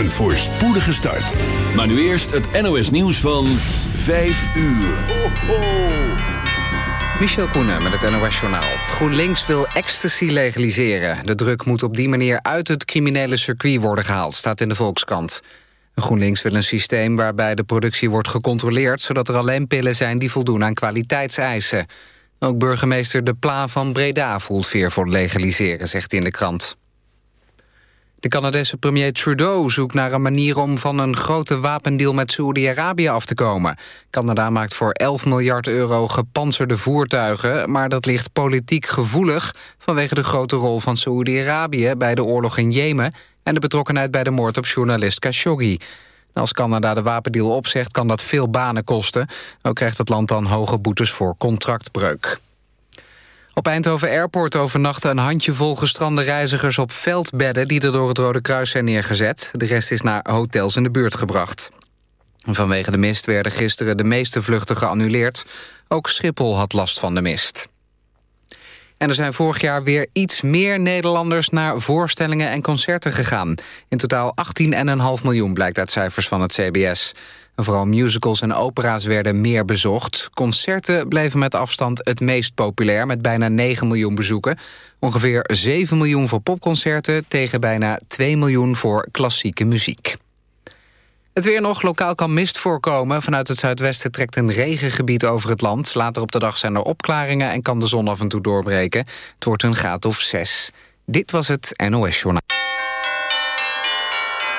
Een voorspoedige start. Maar nu eerst het NOS nieuws van 5 uur. Ho, ho. Michel Koenen met het NOS-journaal. GroenLinks wil ecstasy legaliseren. De druk moet op die manier uit het criminele circuit worden gehaald... staat in de Volkskrant. GroenLinks wil een systeem waarbij de productie wordt gecontroleerd... zodat er alleen pillen zijn die voldoen aan kwaliteitseisen. Ook burgemeester De Pla van Breda voelt veer voor legaliseren, zegt in de krant. De Canadese premier Trudeau zoekt naar een manier om van een grote wapendeal met Saoedi-Arabië af te komen. Canada maakt voor 11 miljard euro gepantserde voertuigen, maar dat ligt politiek gevoelig vanwege de grote rol van Saoedi-Arabië bij de oorlog in Jemen en de betrokkenheid bij de moord op journalist Khashoggi. Als Canada de wapendeal opzegt, kan dat veel banen kosten. Ook krijgt het land dan hoge boetes voor contractbreuk. Op Eindhoven Airport overnachten een handjevol gestrande reizigers op veldbedden die er door het Rode Kruis zijn neergezet. De rest is naar hotels in de buurt gebracht. Vanwege de mist werden gisteren de meeste vluchten geannuleerd. Ook Schiphol had last van de mist. En er zijn vorig jaar weer iets meer Nederlanders naar voorstellingen en concerten gegaan. In totaal 18,5 miljoen blijkt uit cijfers van het CBS. Vooral musicals en opera's werden meer bezocht. Concerten bleven met afstand het meest populair... met bijna 9 miljoen bezoeken. Ongeveer 7 miljoen voor popconcerten... tegen bijna 2 miljoen voor klassieke muziek. Het weer nog. Lokaal kan mist voorkomen. Vanuit het zuidwesten trekt een regengebied over het land. Later op de dag zijn er opklaringen en kan de zon af en toe doorbreken. Het wordt een graad of 6. Dit was het NOS Journaal.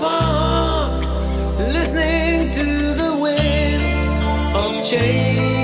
park, listening to the wind of change.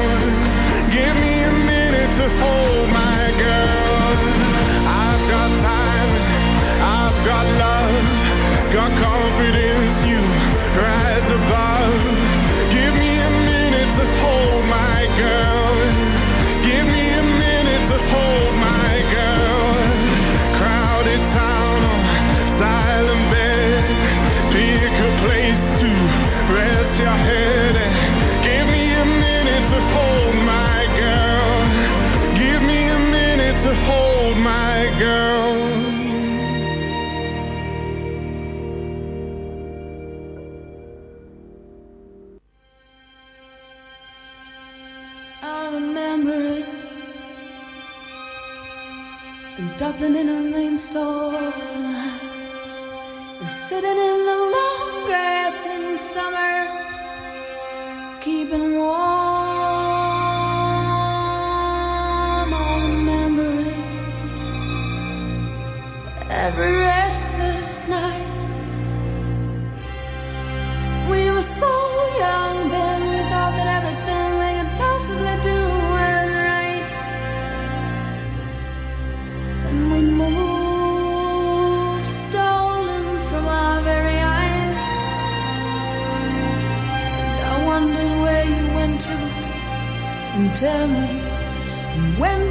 Hold my girl. I remember it. Dublin in a rainstorm. Sitting in the long grass in summer, keeping warm. Every restless night. We were so young then, we thought that everything we could possibly do was right, and we moved. Stolen from our very eyes. And I where you went to. And tell me, when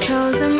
toes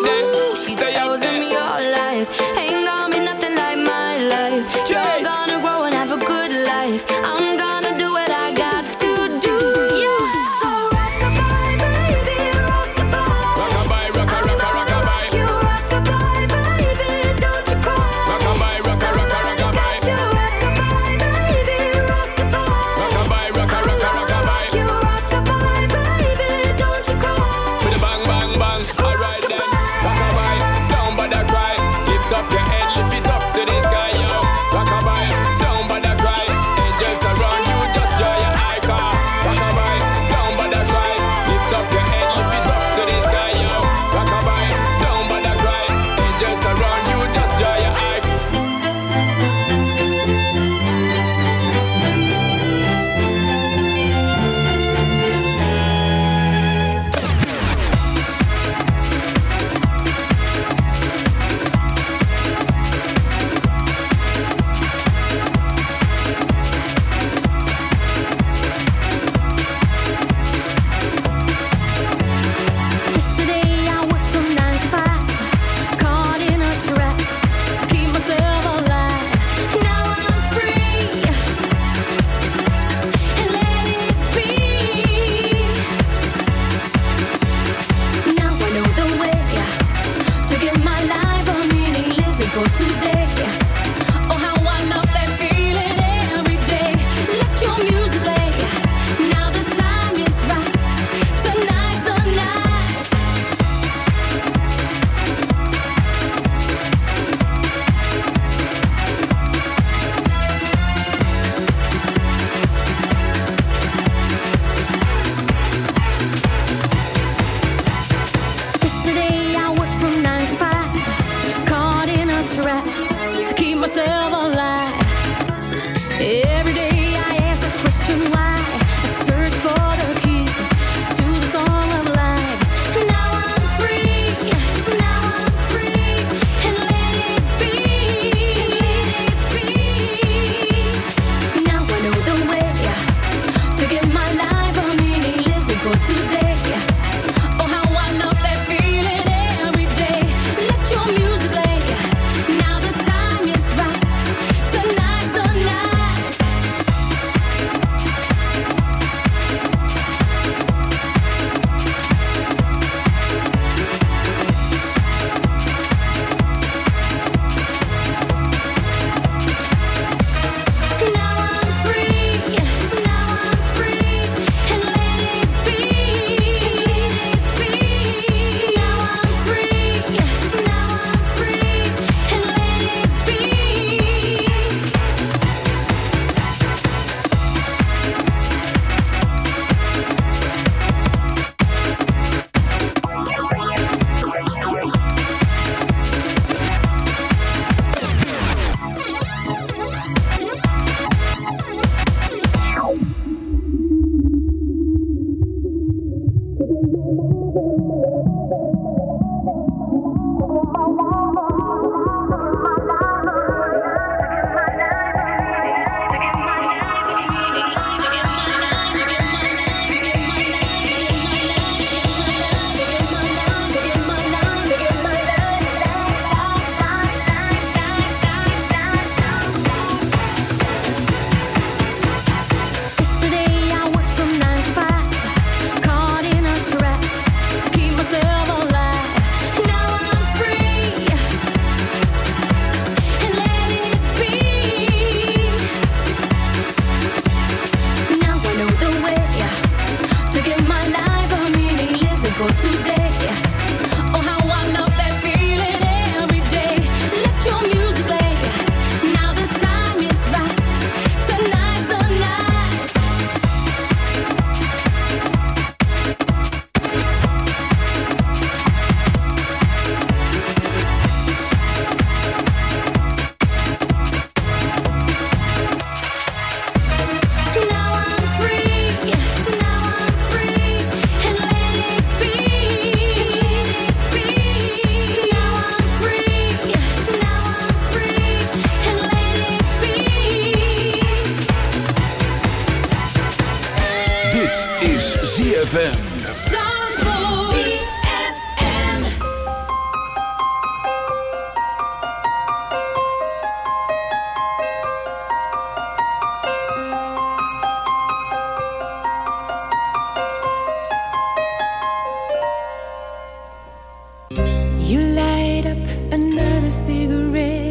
You light up another cigarette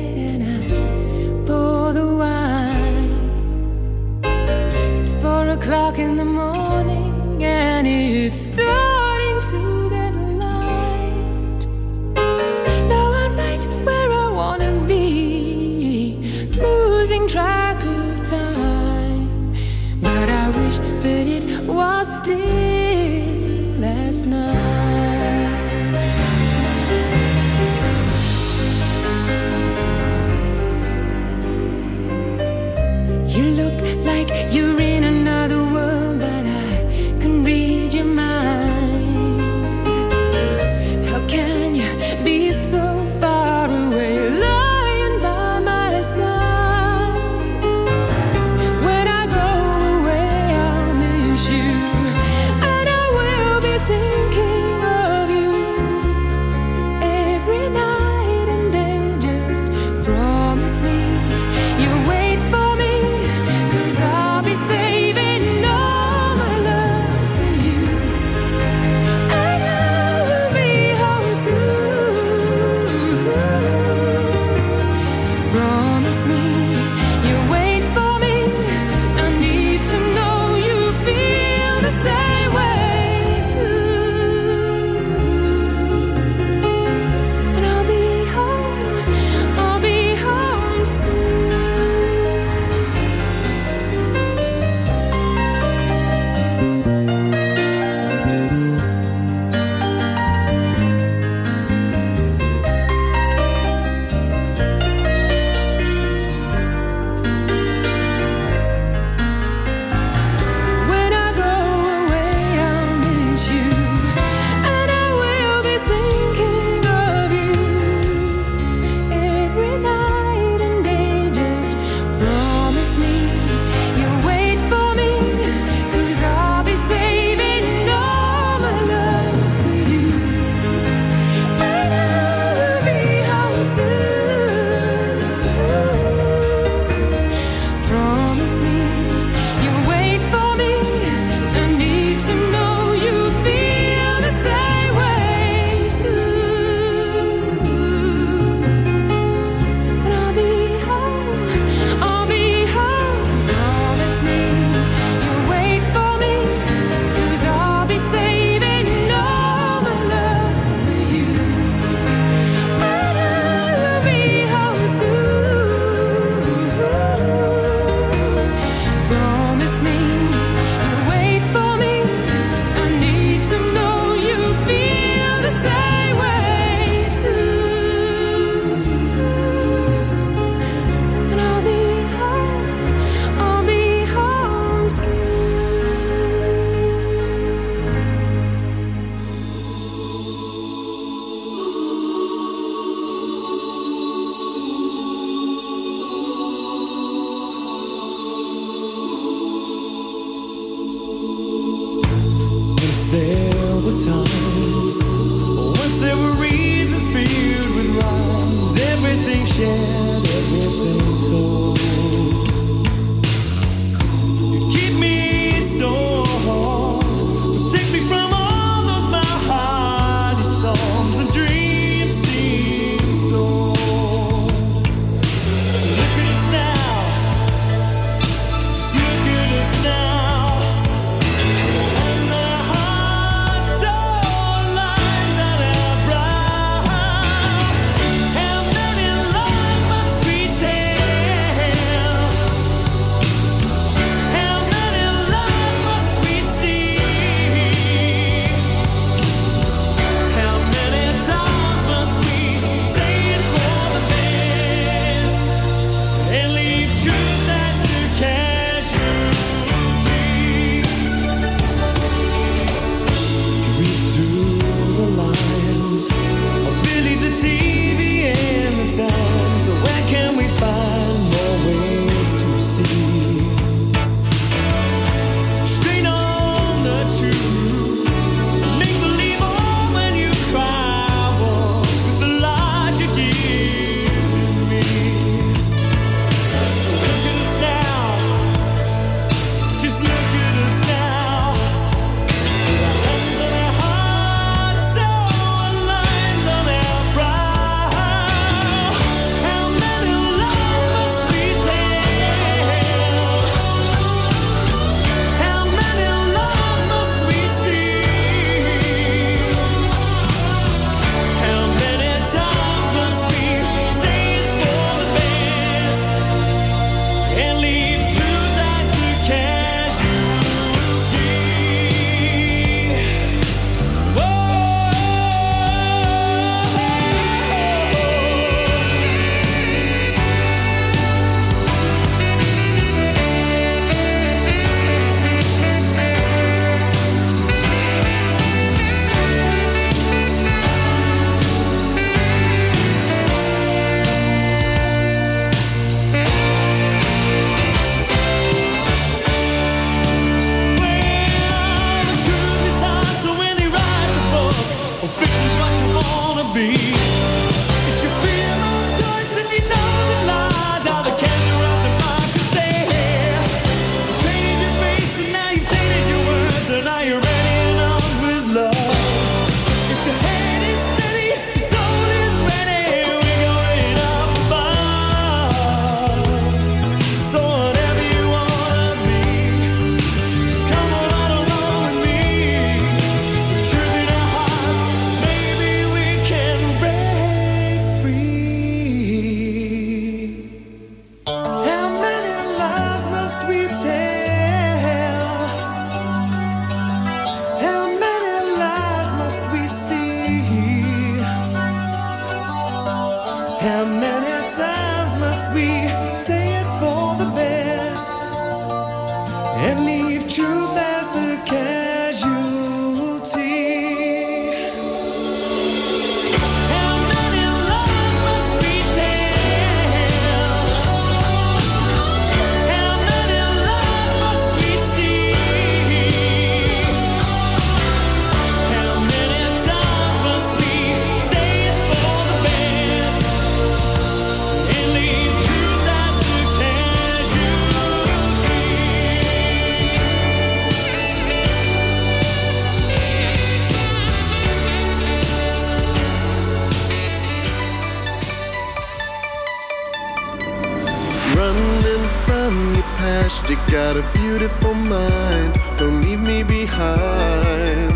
I'm your past. You got a beautiful mind. Don't leave me behind.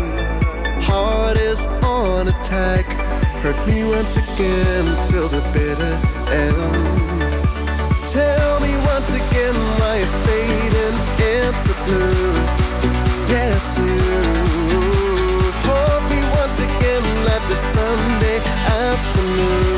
Heart is on attack. Hurt me once again till the bitter end. Tell me once again why you're fading into blue. Yeah, it's you. Hold me once again like the Sunday afternoon.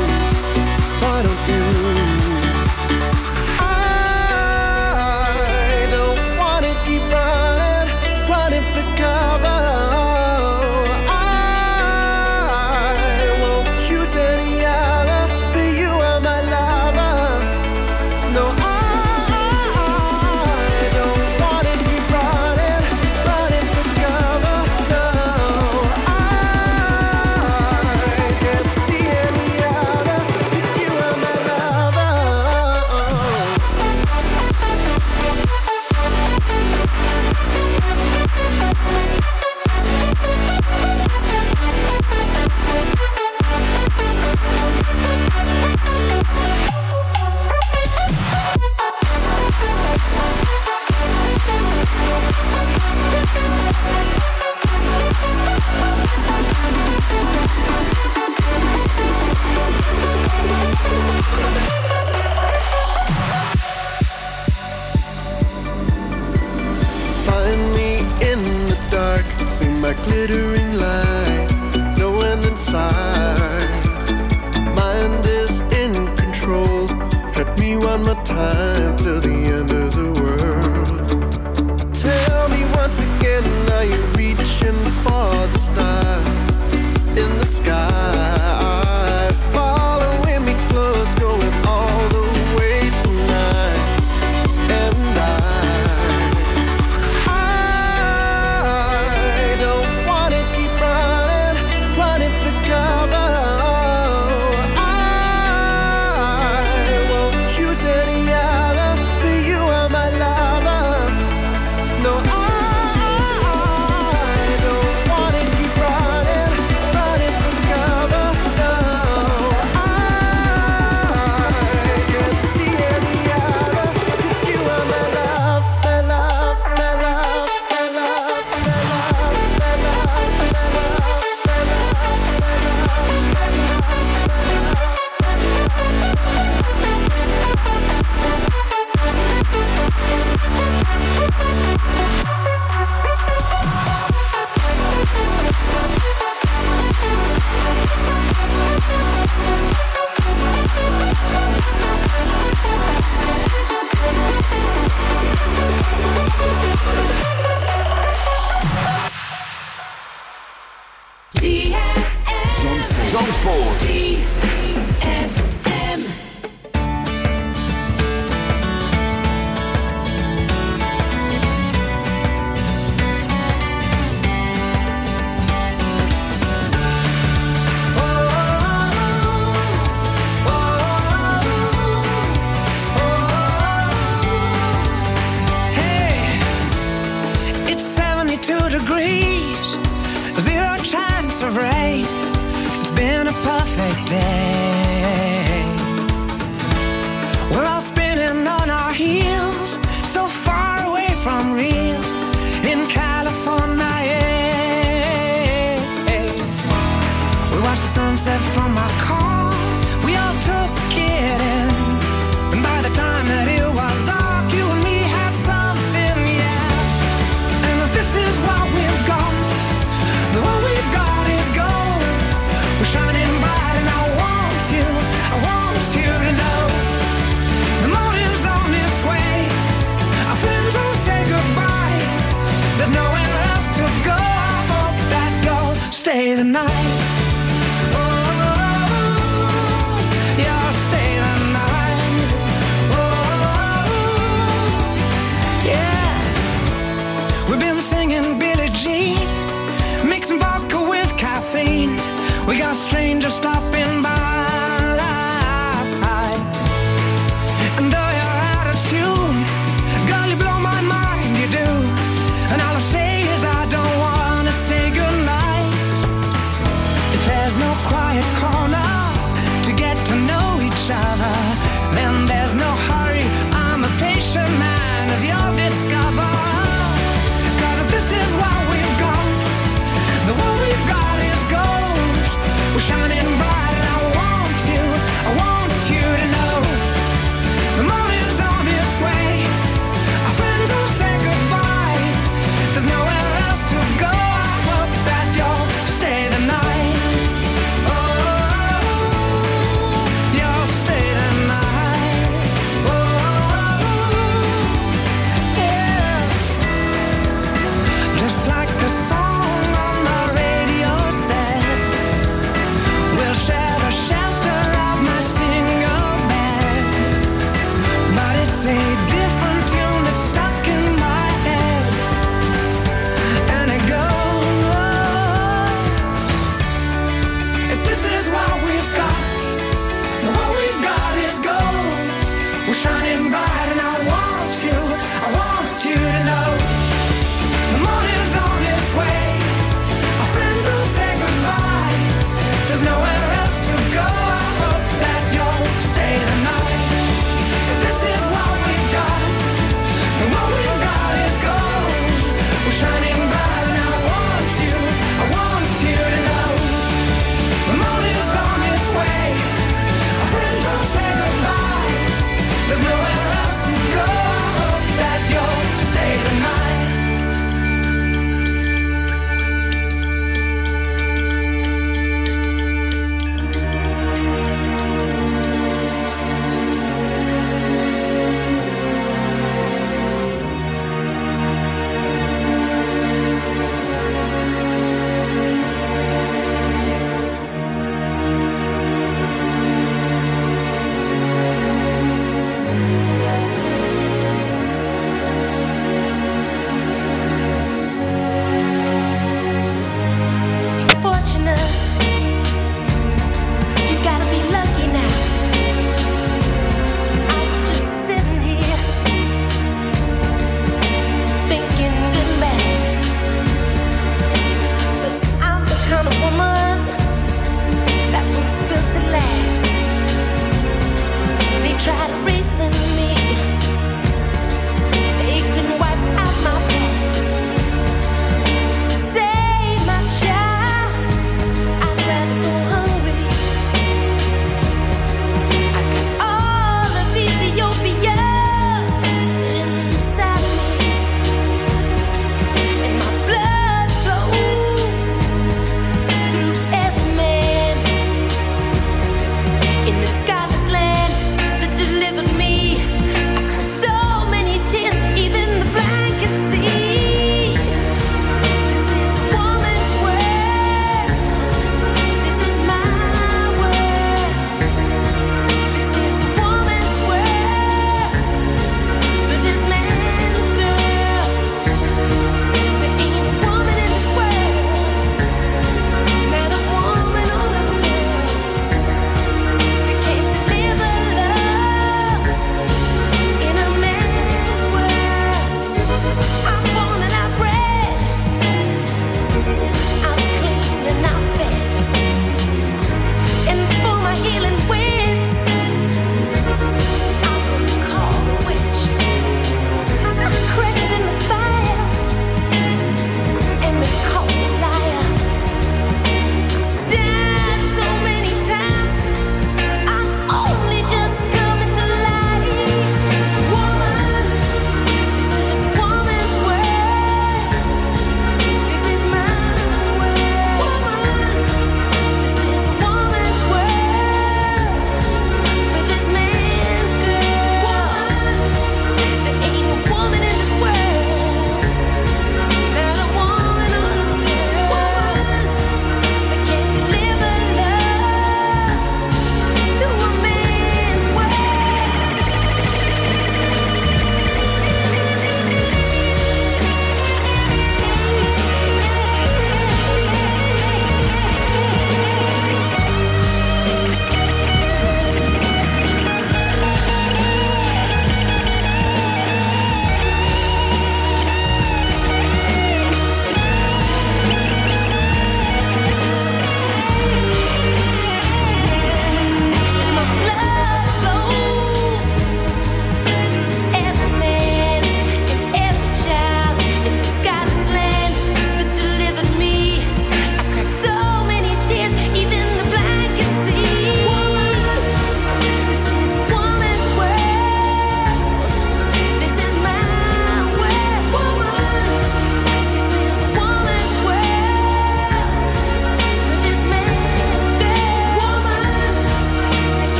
day.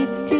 More than